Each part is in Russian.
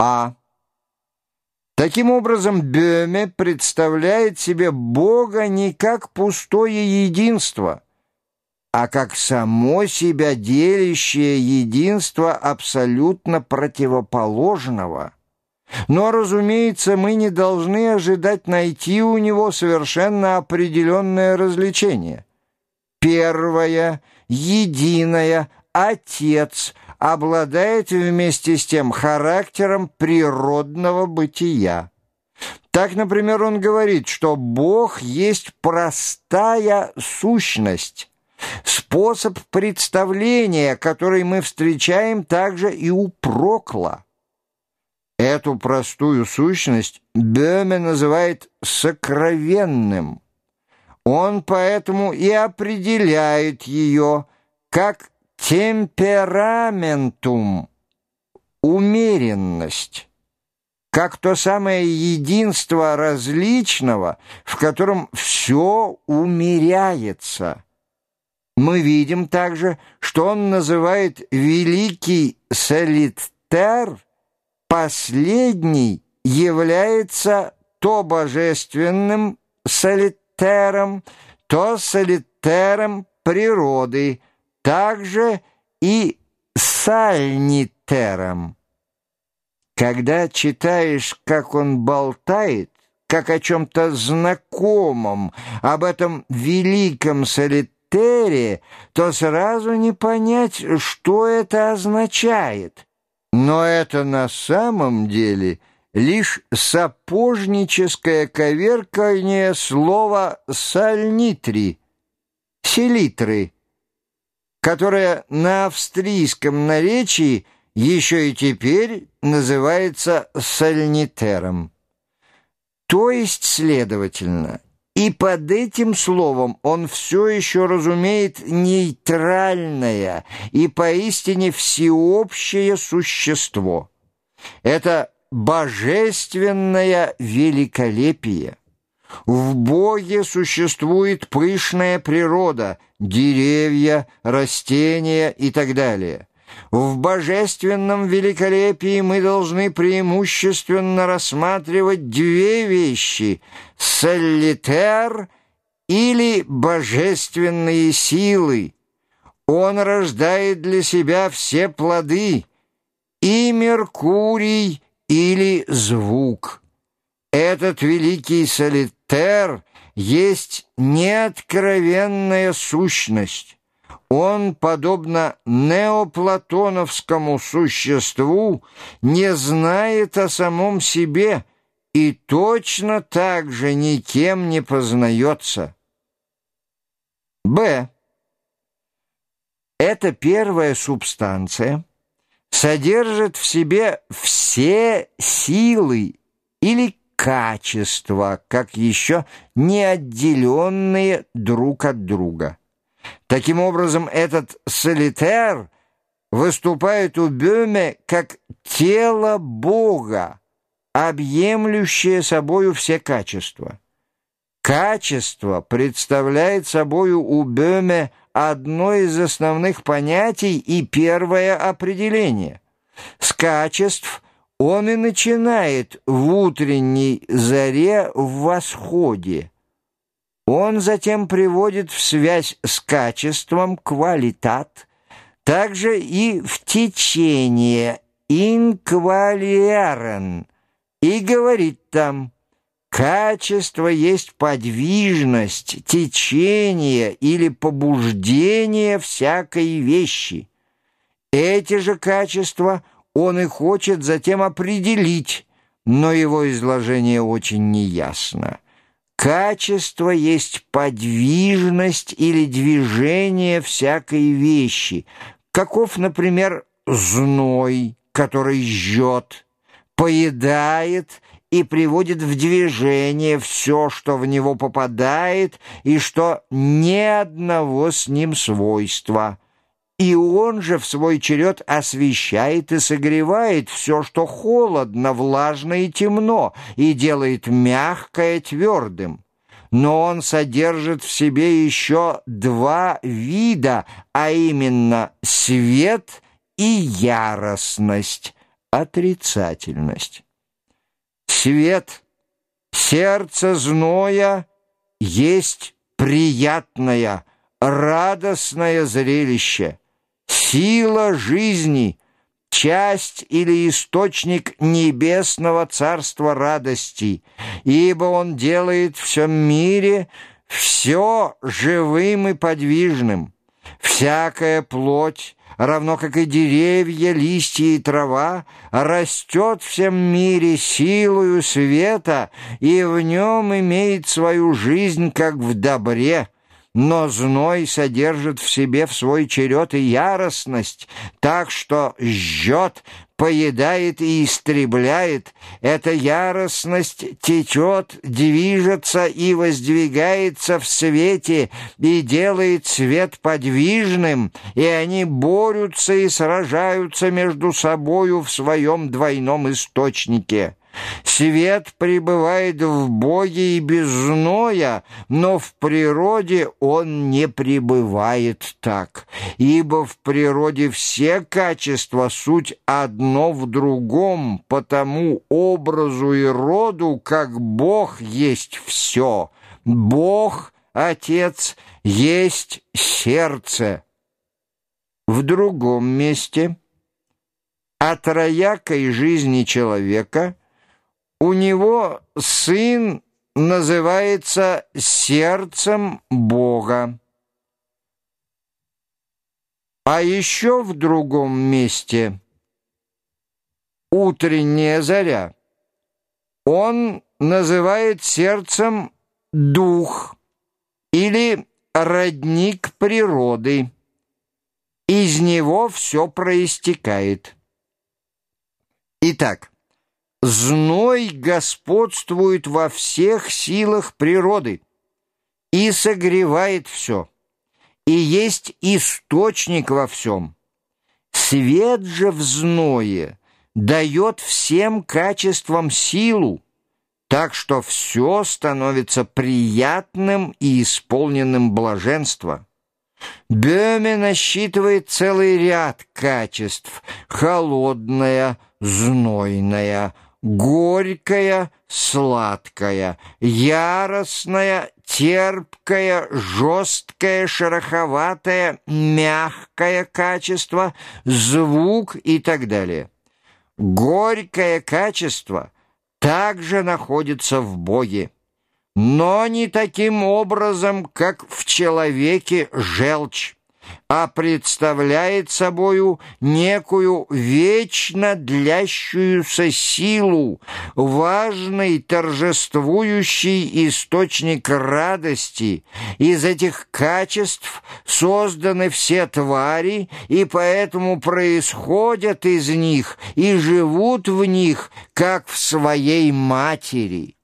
А. Таким образом, Бёме представляет себе Бога не как пустое единство, а как само себя делящее единство абсолютно противоположного. Но, разумеется, мы не должны ожидать найти у него совершенно определенное развлечение. Первое, единое, Отец – обладает вместе с тем характером природного бытия. Так, например, он говорит, что Бог есть простая сущность, способ представления, который мы встречаем также и у Прокла. Эту простую сущность Бёме называет «сокровенным». Он поэтому и определяет ее как темпераментум, умеренность, как то самое единство различного, в котором все умеряется. Мы видим также, что он называет великий солитер, последний является то божественным солитером, то солитером природы, также и сальнитером. Когда читаешь, как он болтает, как о чем-то знакомом, об этом великом солитере, то сразу не понять, что это означает. Но это на самом деле лишь сапожническое коверкание слова «сальнитри», «селитры», которое на австрийском наречии еще и теперь называется сальнитером. То есть, следовательно, и под этим словом он все еще разумеет нейтральное и поистине всеобщее существо. Это божественное великолепие. В Боге существует пышная природа, деревья, растения и так далее. В божественном великолепии мы должны преимущественно рассматривать две вещи — солитер или божественные силы. Он рождает для себя все плоды — и Меркурий или звук. Этот великий солитер есть неоткровенная сущность. Он, подобно неоплатоновскому существу, не знает о самом себе и точно так же никем не познается. Б. Эта первая субстанция содержит в себе все силы или качества, как еще не отделенные друг от друга. Таким образом, этот солитер выступает у Бёме как тело Бога, объемлющее собою все качества. Качество представляет собою у Бёме одно из основных понятий и первое определение. С качеств – он и начинает в утренней заре в восходе. Он затем приводит в связь с качеством квалитат, также и в течение инквалиарен, и говорит там «Качество есть подвижность, течение или побуждение всякой вещи». Эти же качества – он и хочет затем определить, но его изложение очень неясно. Качество есть подвижность или движение всякой вещи, каков, например, зной, который жжет, поедает и приводит в движение все, что в него попадает и что ни одного с ним свойства – и он же в свой черед освещает и согревает все, что холодно, влажно и темно, и делает мягкое твердым. Но он содержит в себе еще два вида, а именно свет и яростность, отрицательность. Свет, сердце зноя есть приятное, радостное зрелище, сила жизни, часть или источник небесного царства радости, ибо он делает в всем мире все живым и подвижным. Всякая плоть, равно как и деревья, листья и трава, растет в всем мире силою света и в нем имеет свою жизнь, как в добре, но зной содержит в себе в свой черед и яростность, так что жжет, поедает и истребляет. Эта яростность течет, движется и воздвигается в свете и делает свет подвижным, и они борются и сражаются между собою в своем двойном источнике. Свет пребывает в Боге и без зноя, но в природе он не пребывает так, ибо в природе все качества суть одно в другом, потому образу и роду, как Бог есть все. Бог, Отец, есть сердце. В другом месте о троякой жизни человека – у него сын называется сердцем Бога. А еще в другом месте утренняя заря. Он называет сердцем дух или родник природы. Из него все проистекает. Итак, Зной господствует во всех силах природы и согревает все, и есть источник во всем. Свет же в зное дает всем качествам силу, так что все становится приятным и исполненным блаженства. Бёме насчитывает целый ряд качеств — холодная, знойная, горькая, сладкая, яростная, терпкая, жесткое, шероховатое, мягкое качество, звук и так далее. Горькое качество также находится в Боге, но не таким образом, как в человеке желчь а представляет собою некую вечно длящуюся силу, важный торжествующий источник радости. Из этих качеств созданы все твари, и поэтому происходят из них и живут в них, как в своей матери.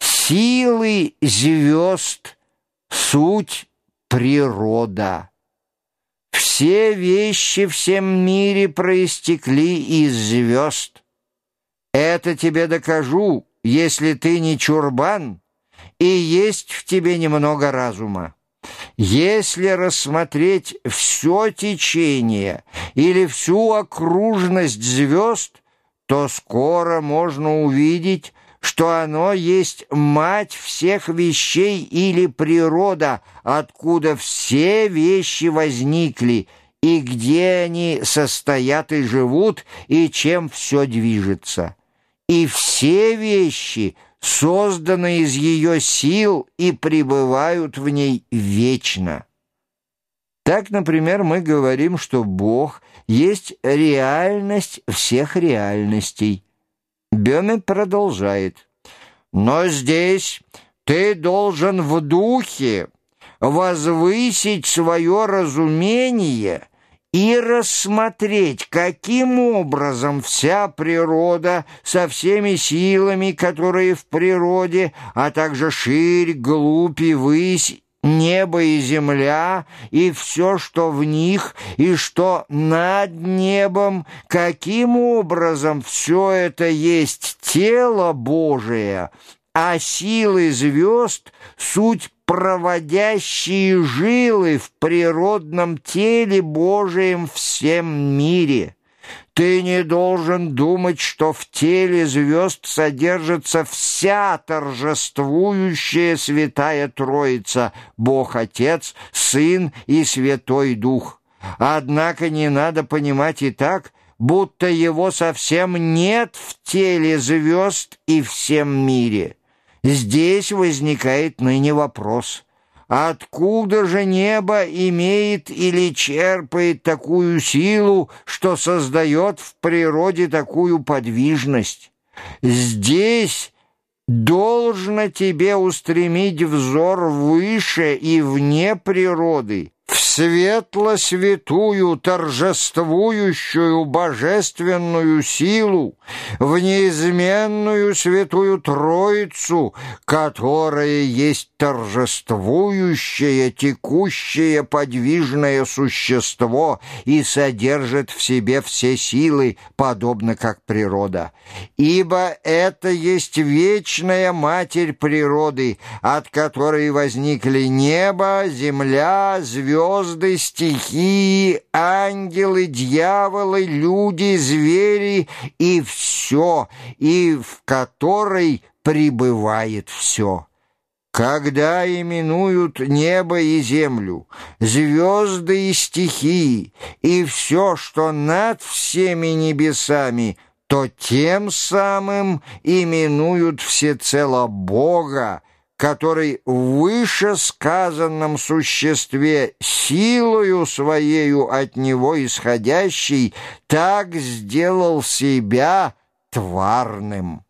Силы звезд — суть природа. Все вещи в всем мире проистекли из звезд. Это тебе докажу, если ты не чурбан, и есть в тебе немного разума. Если рассмотреть все течение или всю окружность звезд, то скоро можно увидеть, что оно есть мать всех вещей или природа, откуда все вещи возникли, и где они состоят и живут, и чем все движется. И все вещи созданы из ее сил и пребывают в ней вечно. Так, например, мы говорим, что Бог есть реальность всех реальностей, Бёме продолжает. «Но здесь ты должен в духе возвысить свое разумение и рассмотреть, каким образом вся природа со всеми силами, которые в природе, а также ширь, глубь и высь небо и земля, и все, что в них, и что над небом, каким образом все это есть тело Божие, а силы звезд — суть проводящие жилы в природном теле Божием всем мире. Ты не должен думать, что в теле звезд содержится вся торжествующая святая Троица, Бог Отец, Сын и Святой Дух. Однако не надо понимать и так, будто его совсем нет в теле звезд и всем мире. Здесь возникает ныне вопрос — Откуда же небо имеет или черпает такую силу, что создает в природе такую подвижность? Здесь должно тебе устремить взор выше и вне природы, в светло-святую, торжествующую божественную силу, в неизменную святую Троицу, которая есть торжествующее, текущее, подвижное существо и содержит в себе все силы, подобно как природа. Ибо это есть вечная Матерь природы, от которой возникли небо, земля, звезды, звезды, стихии, ангелы, дьяволы, люди, звери и все, и в которой пребывает все. Когда именуют небо и землю, звезды и стихии, и все, что над всеми небесами, то тем самым именуют всецело Бога, который в вышесказанном существе силою своею от него исходящей так сделал себя тварным.